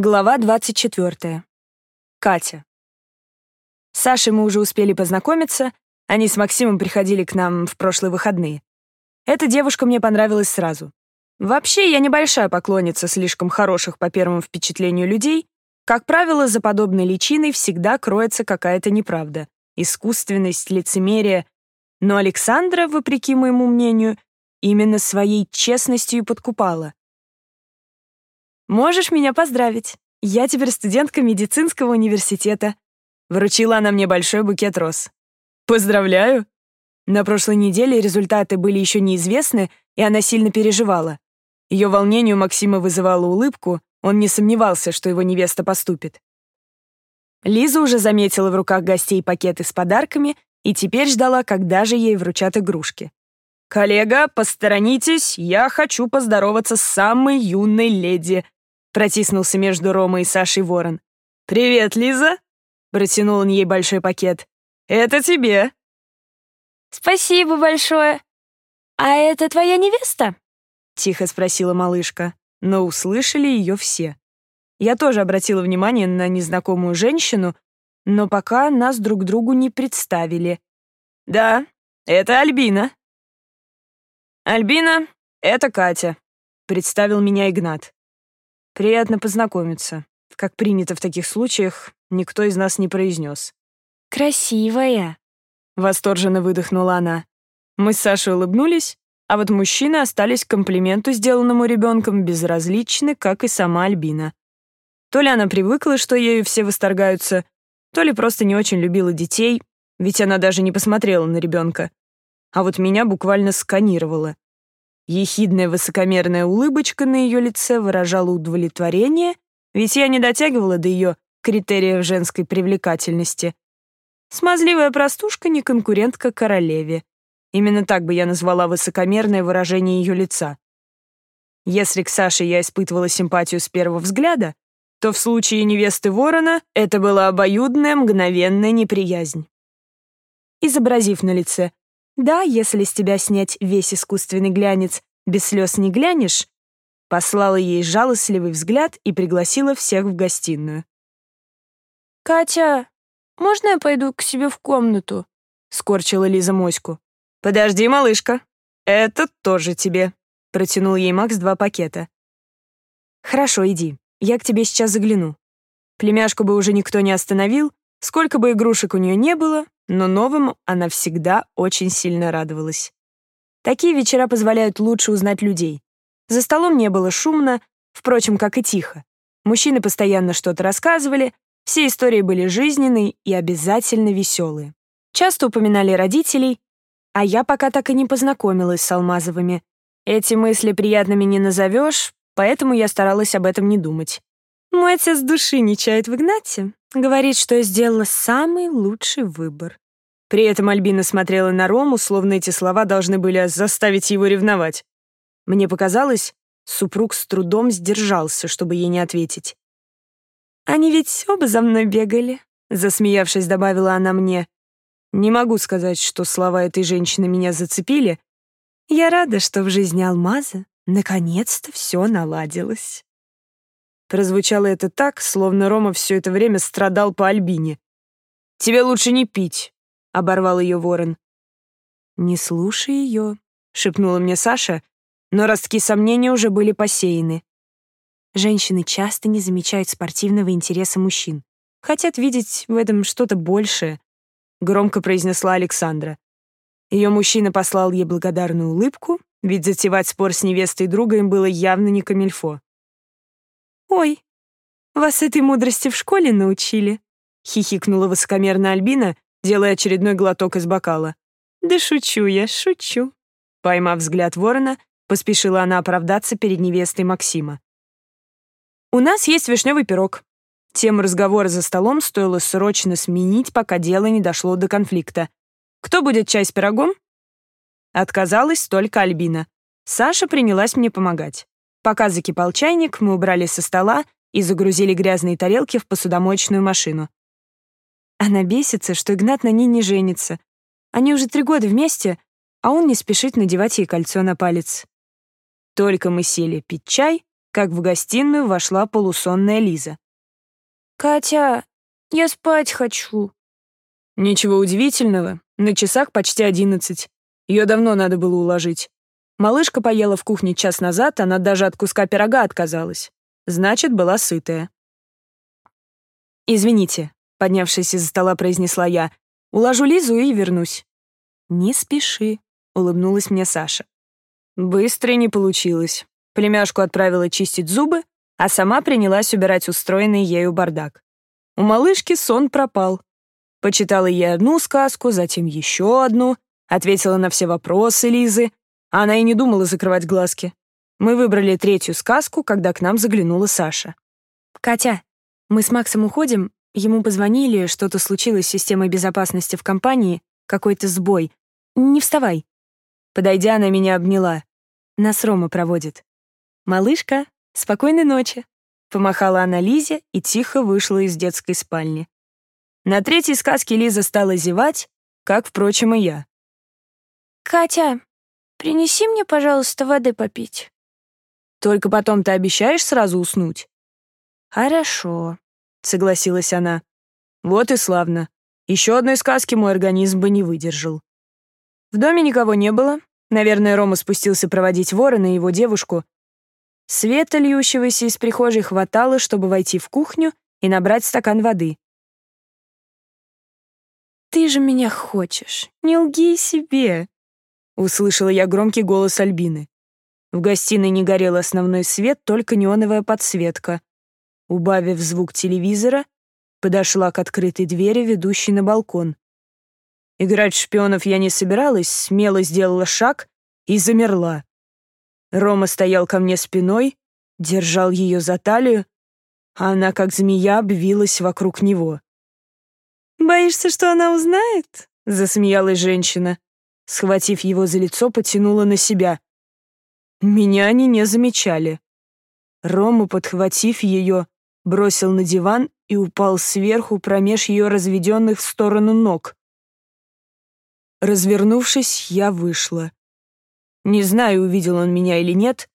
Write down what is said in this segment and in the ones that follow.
Глава 24. Катя. С Сашей мы уже успели познакомиться, они с Максимом приходили к нам в прошлые выходные. Эта девушка мне понравилась сразу. Вообще, я небольшая поклонница слишком хороших по первому впечатлению людей. Как правило, за подобной личиной всегда кроется какая-то неправда, искусственность, лицемерие. Но Александра, вопреки моему мнению, именно своей честностью и подкупала. «Можешь меня поздравить. Я теперь студентка медицинского университета». Вручила она мне большой букет роз. «Поздравляю!» На прошлой неделе результаты были еще неизвестны, и она сильно переживала. Ее волнению Максима вызывало улыбку, он не сомневался, что его невеста поступит. Лиза уже заметила в руках гостей пакеты с подарками и теперь ждала, когда же ей вручат игрушки. «Коллега, посторонитесь, я хочу поздороваться с самой юной леди», Протиснулся между Ромой и Сашей ворон. «Привет, Лиза!» Протянул он ей большой пакет. «Это тебе!» «Спасибо большое! А это твоя невеста?» Тихо спросила малышка, но услышали ее все. Я тоже обратила внимание на незнакомую женщину, но пока нас друг другу не представили. «Да, это Альбина». «Альбина, это Катя», — представил меня Игнат. «Приятно познакомиться». Как принято в таких случаях, никто из нас не произнес. «Красивая!» — восторженно выдохнула она. Мы с Сашей улыбнулись, а вот мужчины остались к комплименту, сделанному ребенком, безразличны, как и сама Альбина. То ли она привыкла, что ею все восторгаются, то ли просто не очень любила детей, ведь она даже не посмотрела на ребенка. А вот меня буквально сканировала. Ехидная высокомерная улыбочка на ее лице выражала удовлетворение, ведь я не дотягивала до ее критериев женской привлекательности. Смазливая простушка не конкурентка королеве. Именно так бы я назвала высокомерное выражение ее лица. Если к Саше я испытывала симпатию с первого взгляда, то в случае невесты ворона это была обоюдная мгновенная неприязнь. Изобразив на лице да, если с тебя снять весь искусственный глянец, без слез не глянешь, послала ей жалостливый взгляд и пригласила всех в гостиную. «Катя, можно я пойду к себе в комнату?» — скорчила Лиза моську. «Подожди, малышка, это тоже тебе», — протянул ей Макс два пакета. «Хорошо, иди, я к тебе сейчас загляну». Племяшку бы уже никто не остановил, сколько бы игрушек у нее не было, но новым она всегда очень сильно радовалась. Такие вечера позволяют лучше узнать людей. За столом не было шумно, впрочем, как и тихо. Мужчины постоянно что-то рассказывали, все истории были жизненные и обязательно веселые. Часто упоминали родителей, а я пока так и не познакомилась с Алмазовыми. Эти мысли приятными не назовешь, поэтому я старалась об этом не думать. Мой отец души не чает в Игнате. Говорит, что я сделала самый лучший выбор. При этом Альбина смотрела на Рому, словно эти слова должны были заставить его ревновать. Мне показалось, супруг с трудом сдержался, чтобы ей не ответить. «Они ведь оба за мной бегали», — засмеявшись, добавила она мне. Не могу сказать, что слова этой женщины меня зацепили. Я рада, что в жизни Алмаза наконец-то все наладилось. Прозвучало это так, словно Рома все это время страдал по Альбине. «Тебе лучше не пить», — оборвал ее ворон. «Не слушай ее», — шепнула мне Саша, но ростки сомнения уже были посеяны. Женщины часто не замечают спортивного интереса мужчин. Хотят видеть в этом что-то большее, — громко произнесла Александра. Ее мужчина послал ей благодарную улыбку, ведь затевать спор с невестой друга им было явно не камильфо. «Ой, вас этой мудрости в школе научили?» — хихикнула высокомерно Альбина, делая очередной глоток из бокала. «Да шучу я, шучу». Поймав взгляд ворона, поспешила она оправдаться перед невестой Максима. «У нас есть вишневый пирог». Тему разговора за столом стоило срочно сменить, пока дело не дошло до конфликта. «Кто будет чай с пирогом?» Отказалась только Альбина. Саша принялась мне помогать. Пока закипал чайник, мы убрали со стола и загрузили грязные тарелки в посудомоечную машину. Она бесится, что Игнат на ней не женится. Они уже три года вместе, а он не спешит надевать ей кольцо на палец. Только мы сели пить чай, как в гостиную вошла полусонная Лиза. «Катя, я спать хочу». Ничего удивительного, на часах почти одиннадцать. Ее давно надо было уложить. Малышка поела в кухне час назад, она даже от куска пирога отказалась. Значит, была сытая. «Извините», — поднявшись из-за стола, произнесла я. «Уложу Лизу и вернусь». «Не спеши», — улыбнулась мне Саша. Быстро не получилось. Племяшку отправила чистить зубы, а сама принялась убирать устроенный ею бардак. У малышки сон пропал. Почитала ей одну сказку, затем еще одну, ответила на все вопросы Лизы. Она и не думала закрывать глазки. Мы выбрали третью сказку, когда к нам заглянула Саша. «Катя, мы с Максом уходим. Ему позвонили, что-то случилось с системой безопасности в компании, какой-то сбой. Не вставай». Подойдя, она меня обняла. Нас Рома проводит. «Малышка, спокойной ночи!» Помахала она Лизе и тихо вышла из детской спальни. На третьей сказке Лиза стала зевать, как, впрочем, и я. «Катя, принеси мне, пожалуйста, воды попить». «Только потом ты обещаешь сразу уснуть?» «Хорошо», — согласилась она. «Вот и славно. Еще одной сказки мой организм бы не выдержал». В доме никого не было, Наверное, Рома спустился проводить ворона и его девушку. Света, льющегося из прихожей, хватало, чтобы войти в кухню и набрать стакан воды. «Ты же меня хочешь, не лги себе!» Услышала я громкий голос Альбины. В гостиной не горел основной свет, только неоновая подсветка. Убавив звук телевизора, подошла к открытой двери, ведущей на балкон. Играть в шпионов я не собиралась, смело сделала шаг и замерла. Рома стоял ко мне спиной, держал ее за талию, а она, как змея, обвилась вокруг него. «Боишься, что она узнает?» — засмеялась женщина. Схватив его за лицо, потянула на себя. Меня они не замечали. Рома, подхватив ее, бросил на диван и упал сверху промеж ее разведенных в сторону ног. Развернувшись, я вышла. Не знаю, увидел он меня или нет,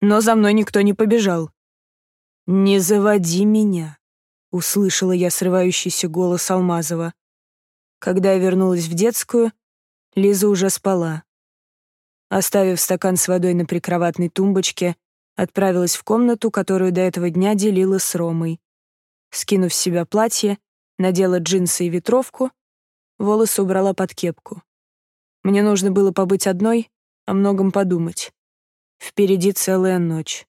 но за мной никто не побежал. «Не заводи меня», — услышала я срывающийся голос Алмазова. Когда я вернулась в детскую, Лиза уже спала. Оставив стакан с водой на прикроватной тумбочке, отправилась в комнату, которую до этого дня делила с Ромой. Скинув с себя платье, надела джинсы и ветровку, волосы убрала под кепку. Мне нужно было побыть одной, о многом подумать. Впереди целая ночь.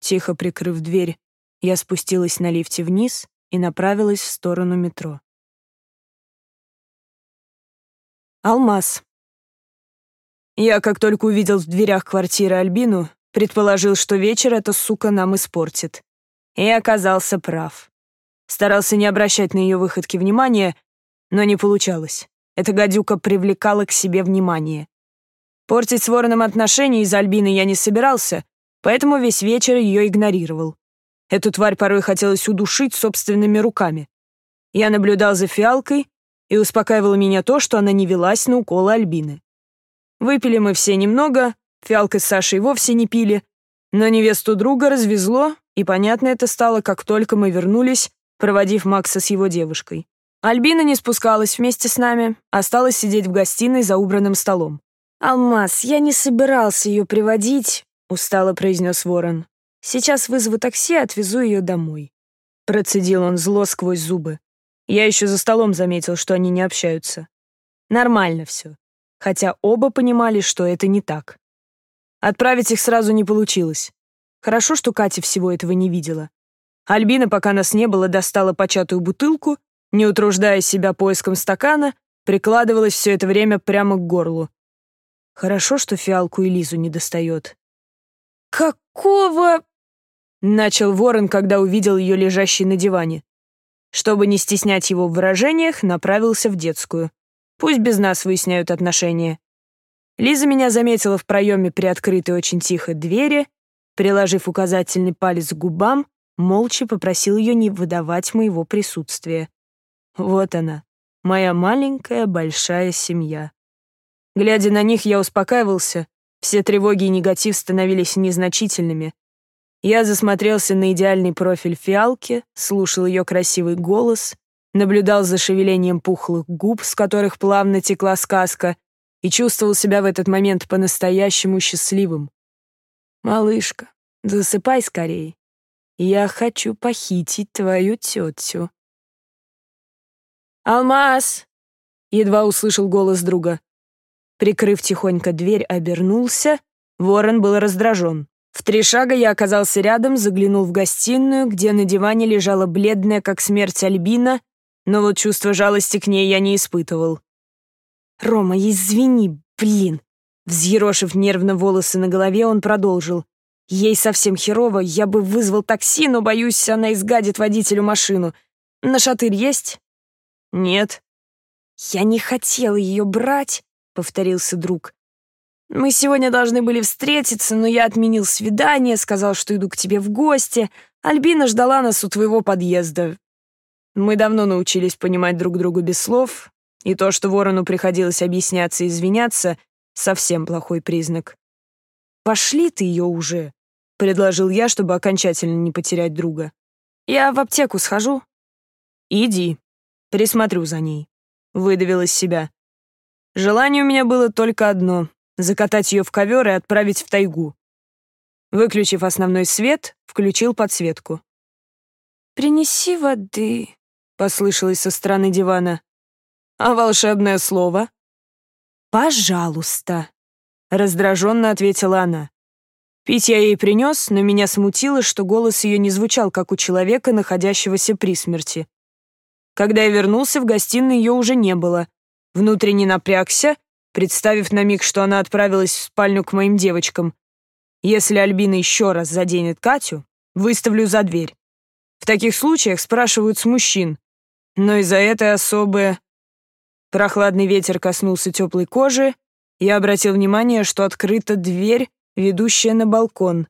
Тихо прикрыв дверь, я спустилась на лифте вниз и направилась в сторону метро. Алмаз. Я, как только увидел в дверях квартиры Альбину, предположил, что вечер эта сука нам испортит. И оказался прав. Старался не обращать на ее выходки внимания, но не получалось. Эта гадюка привлекала к себе внимание. Портить с Вороном отношения из Альбины я не собирался, поэтому весь вечер ее игнорировал. Эту тварь порой хотелось удушить собственными руками. Я наблюдал за фиалкой, и успокаивало меня то, что она не велась на уколы Альбины. Выпили мы все немного, фиалка с Сашей вовсе не пили, но невесту друга развезло, и понятно это стало, как только мы вернулись, проводив Макса с его девушкой. Альбина не спускалась вместе с нами, осталась сидеть в гостиной за убранным столом. «Алмаз, я не собирался ее приводить», — устало произнес Ворон. «Сейчас вызову такси и отвезу ее домой». Процедил он зло сквозь зубы. Я еще за столом заметил, что они не общаются. Нормально все. Хотя оба понимали, что это не так. Отправить их сразу не получилось. Хорошо, что Катя всего этого не видела. Альбина, пока нас не было, достала початую бутылку не утруждая себя поиском стакана, прикладывалась все это время прямо к горлу. Хорошо, что фиалку и Лизу не достает. «Какого...» — начал ворон, когда увидел ее лежащей на диване. Чтобы не стеснять его в выражениях, направился в детскую. Пусть без нас выясняют отношения. Лиза меня заметила в проеме приоткрытой очень тихо двери, приложив указательный палец к губам, молча попросил ее не выдавать моего присутствия. Вот она, моя маленькая большая семья. Глядя на них, я успокаивался, все тревоги и негатив становились незначительными. Я засмотрелся на идеальный профиль фиалки, слушал ее красивый голос, наблюдал за шевелением пухлых губ, с которых плавно текла сказка, и чувствовал себя в этот момент по-настоящему счастливым. «Малышка, засыпай скорей. Я хочу похитить твою тетю». «Алмаз!» — едва услышал голос друга. Прикрыв тихонько дверь, обернулся. Ворон был раздражен. В три шага я оказался рядом, заглянул в гостиную, где на диване лежала бледная, как смерть Альбина, но вот чувство жалости к ней я не испытывал. «Рома, извини, блин!» Взъерошив нервно волосы на голове, он продолжил. «Ей совсем херово, я бы вызвал такси, но, боюсь, она изгадит водителю машину. На шатырь есть?» «Нет». «Я не хотел ее брать», — повторился друг. Мы сегодня должны были встретиться, но я отменил свидание, сказал, что иду к тебе в гости. Альбина ждала нас у твоего подъезда. Мы давно научились понимать друг друга без слов, и то, что Ворону приходилось объясняться и извиняться, совсем плохой признак. «Пошли ты ее уже», — предложил я, чтобы окончательно не потерять друга. «Я в аптеку схожу». «Иди, присмотрю за ней», — выдавил из себя. Желание у меня было только одно закатать ее в ковер и отправить в тайгу. Выключив основной свет, включил подсветку. «Принеси воды», — послышалось со стороны дивана. «А волшебное слово?» «Пожалуйста», — раздраженно ответила она. Пить я ей принес, но меня смутило, что голос ее не звучал, как у человека, находящегося при смерти. Когда я вернулся, в гостиной ее уже не было. Внутренне напрягся представив на миг, что она отправилась в спальню к моим девочкам. Если Альбина еще раз заденет Катю, выставлю за дверь. В таких случаях спрашивают с мужчин, но из-за этой особы... Прохладный ветер коснулся теплой кожи, я обратил внимание, что открыта дверь, ведущая на балкон.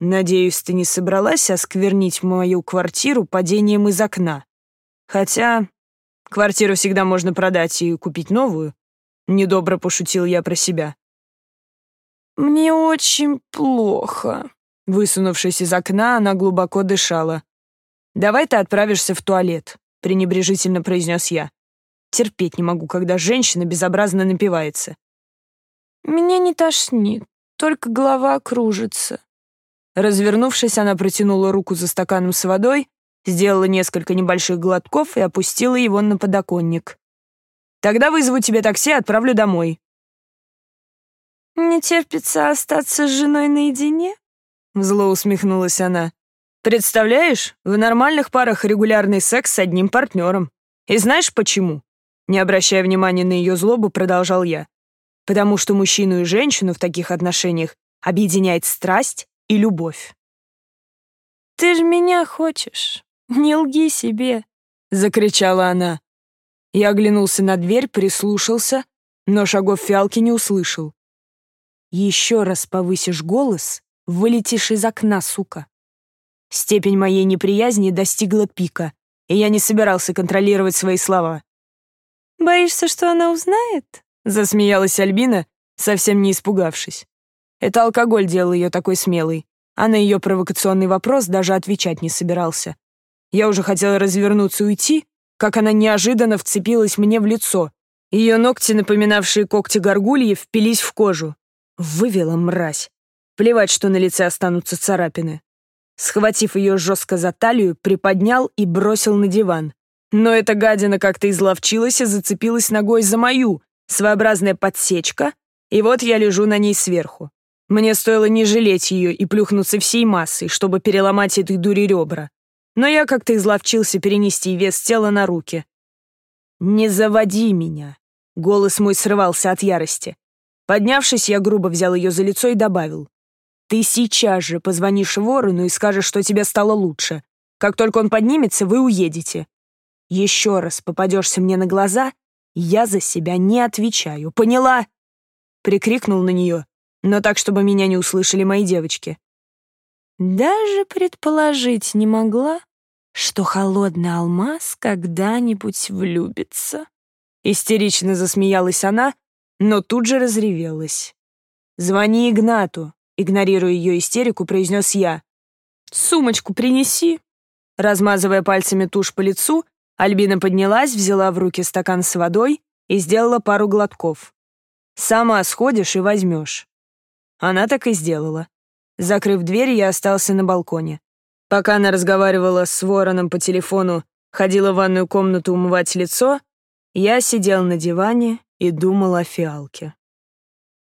Надеюсь, ты не собралась осквернить мою квартиру падением из окна. Хотя квартиру всегда можно продать и купить новую. Недобро пошутил я про себя. «Мне очень плохо», — высунувшись из окна, она глубоко дышала. «Давай ты отправишься в туалет», — пренебрежительно произнес я. Терпеть не могу, когда женщина безобразно напивается. «Меня не тошнит, только голова кружится». Развернувшись, она протянула руку за стаканом с водой, сделала несколько небольших глотков и опустила его на подоконник. Тогда вызову тебе такси и отправлю домой». «Не терпится остаться с женой наедине?» Зло усмехнулась она. «Представляешь, в нормальных парах регулярный секс с одним партнером. И знаешь почему?» Не обращая внимания на ее злобу, продолжал я. «Потому что мужчину и женщину в таких отношениях объединяет страсть и любовь». «Ты же меня хочешь, не лги себе», — закричала она. Я оглянулся на дверь, прислушался, но шагов фиалки не услышал. «Еще раз повысишь голос, вылетишь из окна, сука». Степень моей неприязни достигла пика, и я не собирался контролировать свои слова. «Боишься, что она узнает?» — засмеялась Альбина, совсем не испугавшись. Это алкоголь делал ее такой смелой, а на ее провокационный вопрос даже отвечать не собирался. Я уже хотела развернуться и уйти, как она неожиданно вцепилась мне в лицо. Ее ногти, напоминавшие когти горгульи, впились в кожу. Вывела мразь. Плевать, что на лице останутся царапины. Схватив ее жестко за талию, приподнял и бросил на диван. Но эта гадина как-то изловчилась и зацепилась ногой за мою, своеобразная подсечка, и вот я лежу на ней сверху. Мне стоило не жалеть ее и плюхнуться всей массой, чтобы переломать этой дуре ребра но я как-то изловчился перенести вес тела на руки. «Не заводи меня!» Голос мой срывался от ярости. Поднявшись, я грубо взял ее за лицо и добавил. «Ты сейчас же позвонишь ворону и скажешь, что тебе стало лучше. Как только он поднимется, вы уедете. Еще раз попадешься мне на глаза, я за себя не отвечаю. Поняла?» Прикрикнул на нее, но так, чтобы меня не услышали мои девочки. Даже предположить не могла, что холодный алмаз когда-нибудь влюбится. Истерично засмеялась она, но тут же разревелась. «Звони Игнату, игнорируя ее истерику, произнес я. «Сумочку принеси». Размазывая пальцами тушь по лицу, Альбина поднялась, взяла в руки стакан с водой и сделала пару глотков. «Сама сходишь и возьмешь». Она так и сделала. Закрыв дверь, я остался на балконе. Пока она разговаривала с вороном по телефону, ходила в ванную комнату умывать лицо, я сидел на диване и думал о фиалке.